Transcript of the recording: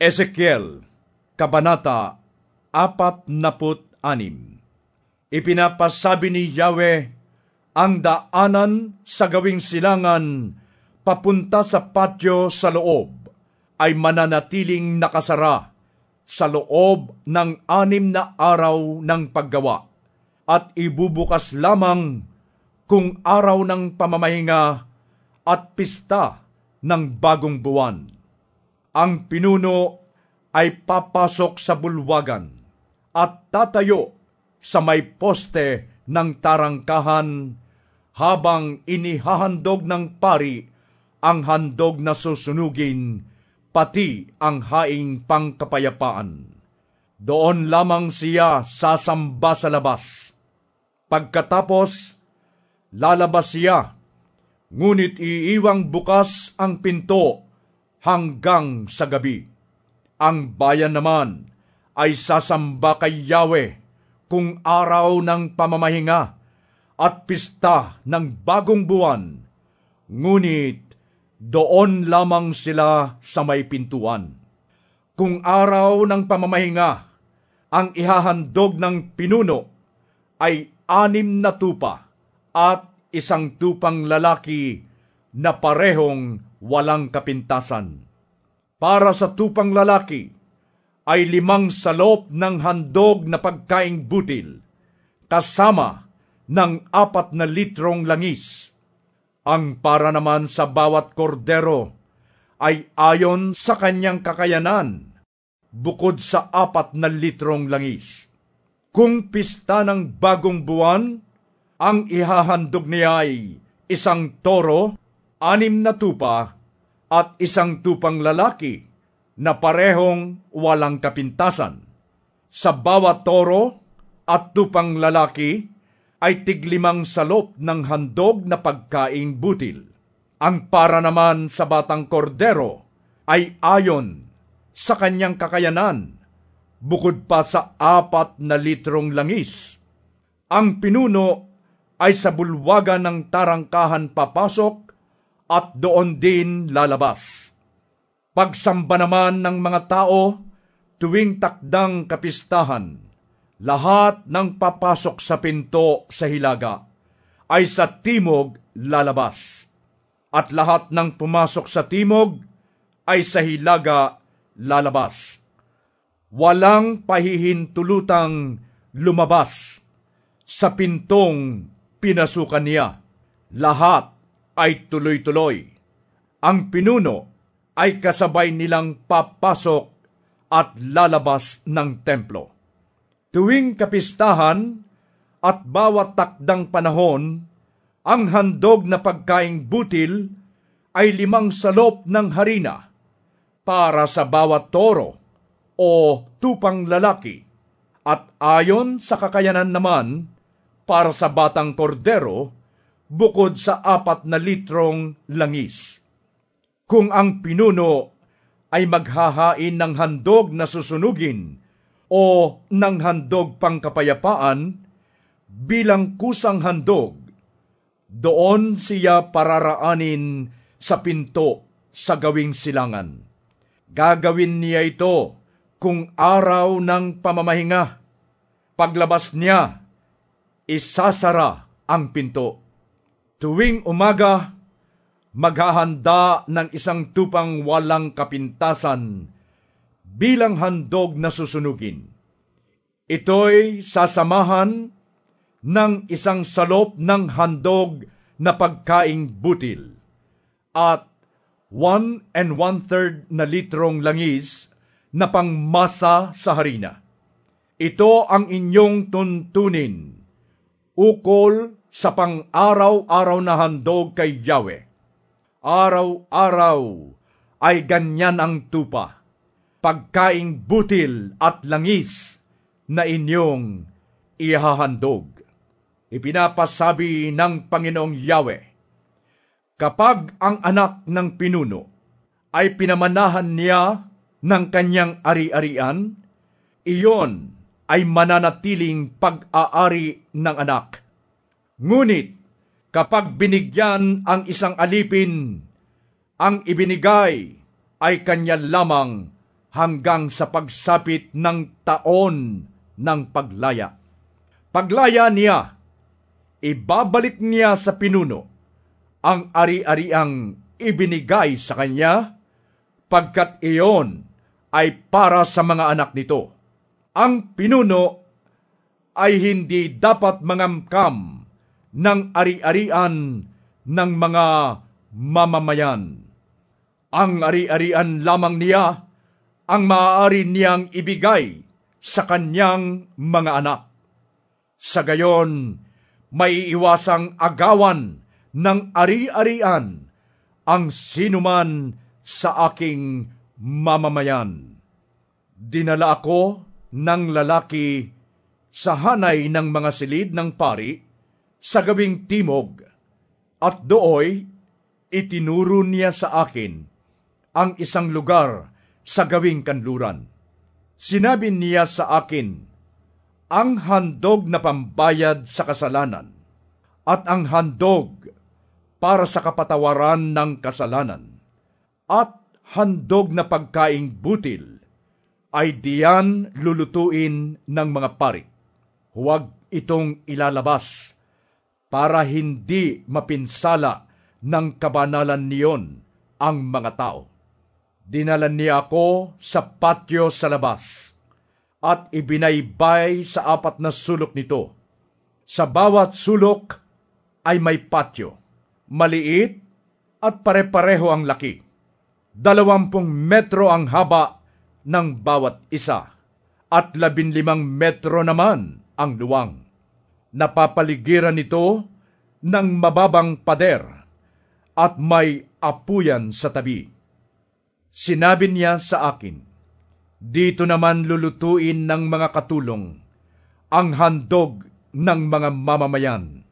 Ezekiel, Kabanata 46 Ipinapasabi ni Yahweh ang daanan sa gawing silangan papunta sa patio sa loob ay mananatiling nakasara sa loob ng anim na araw ng paggawa at ibubukas lamang kung araw ng pamamahinga at pista ng bagong buwan ang pinuno ay papasok sa bulwagan at tatayo sa may poste ng tarangkahan habang inihahandog ng pari ang handog na susunugin pati ang haing pangkapayapaan. Doon lamang siya sasamba sa labas. Pagkatapos, lalabas siya, ngunit iiwang bukas ang pinto hanggang sa gabi. Ang bayan naman ay sasamba kay Yahweh kung araw ng pamamahinga at pista ng bagong buwan. Ngunit doon lamang sila sa may pintuan. Kung araw ng pamamahinga, ang ihahandog ng pinuno ay anim na tupa at isang tupang lalaki na parehong walang kapintasan. Para sa tupang lalaki ay limang salop ng handog na pagkaing butil, kasama ng apat na litrong langis. Ang para naman sa bawat kordero ay ayon sa kanyang kakayanan, bukod sa apat na litrong langis. Kung pista ng bagong buwan, ang ihahandog niya ay isang toro anim na tupa at isang tupang lalaki na parehong walang kapintasan. Sa bawat toro at tupang lalaki ay tiglimang salop ng handog na pagkaing butil. Ang para naman sa batang kordero ay ayon sa kanyang kakayanan, bukod pa sa apat na litrong langis. Ang pinuno ay sa bulwagan ng tarangkahan papasok at doon din lalabas. Pagsamba naman ng mga tao tuwing takdang kapistahan, lahat ng papasok sa pinto sa hilaga ay sa timog lalabas. At lahat ng pumasok sa timog ay sa hilaga lalabas. Walang pahihintulutang lumabas sa pintong pinasukan niya. Lahat ay tuloy-tuloy. Ang pinuno ay kasabay nilang papasok at lalabas ng templo. Tuwing kapistahan at bawat takdang panahon, ang handog na pagkaing butil ay limang salop ng harina para sa bawat toro o tupang lalaki at ayon sa kakayanan naman para sa batang kordero bukod sa apat na litrong langis. Kung ang pinuno ay maghahain ng handog na susunugin o ng handog pangkapayapaan bilang kusang handog, doon siya pararaanin sa pinto sa gawing silangan. Gagawin niya ito kung araw ng pamamahinga. Paglabas niya, isasara ang pinto Tuwing umaga, maghahanda ng isang tupang walang kapintasan bilang handog na susunugin. Ito'y sasamahan ng isang salop ng handog na pagkaing butil at one and one-third na litrong langis na pangmasa sa harina. Ito ang inyong tuntunin, ukol sa pang-araw-araw na handog kay Yahweh. Araw-araw ay ganyan ang tupa, pagkaing butil at langis na inyong ihahandog. Ipinapasabi ng Panginoong Yahweh, kapag ang anak ng pinuno ay pinamanahan niya ng kanyang ari-arian, iyon ay mananatiling pag-aari ng anak Ngunit kapag binigyan ang isang alipin, ang ibinigay ay kanya lamang hanggang sa pagsapit ng taon ng paglaya. Paglaya niya, ibabalik niya sa pinuno ang ari-ariang ibinigay sa kanya, pagkat iyon ay para sa mga anak nito. Ang pinuno ay hindi dapat mangamkam ng ari-arian ng mga mamamayan. Ang ari-arian lamang niya ang maaari niyang ibigay sa kanyang mga anak. Sa gayon, may iwasang agawan ng ari-arian ang sinuman sa aking mamamayan. Dinala ako ng lalaki sa hanay ng mga silid ng pari sa gawing timog at dooy itinuro niya sa akin ang isang lugar sa gawing kanluran. Sinabi niya sa akin, ang handog na pambayad sa kasalanan at ang handog para sa kapatawaran ng kasalanan at handog na pagkaing butil ay diyan lulutuin ng mga pari. Huwag itong ilalabas para hindi mapinsala ng kabanalan niyon ang mga tao. Dinala niya ako sa patio sa labas at ibinaybay sa apat na sulok nito. Sa bawat sulok ay may patio, maliit at pare-pareho ang laki. Dalawampung metro ang haba ng bawat isa at labinlimang metro naman ang luwang. Napapaligiran nito ng mababang pader at may apuyan sa tabi. Sinabi niya sa akin, Dito naman lulutuin ng mga katulong ang handog ng mga mamamayan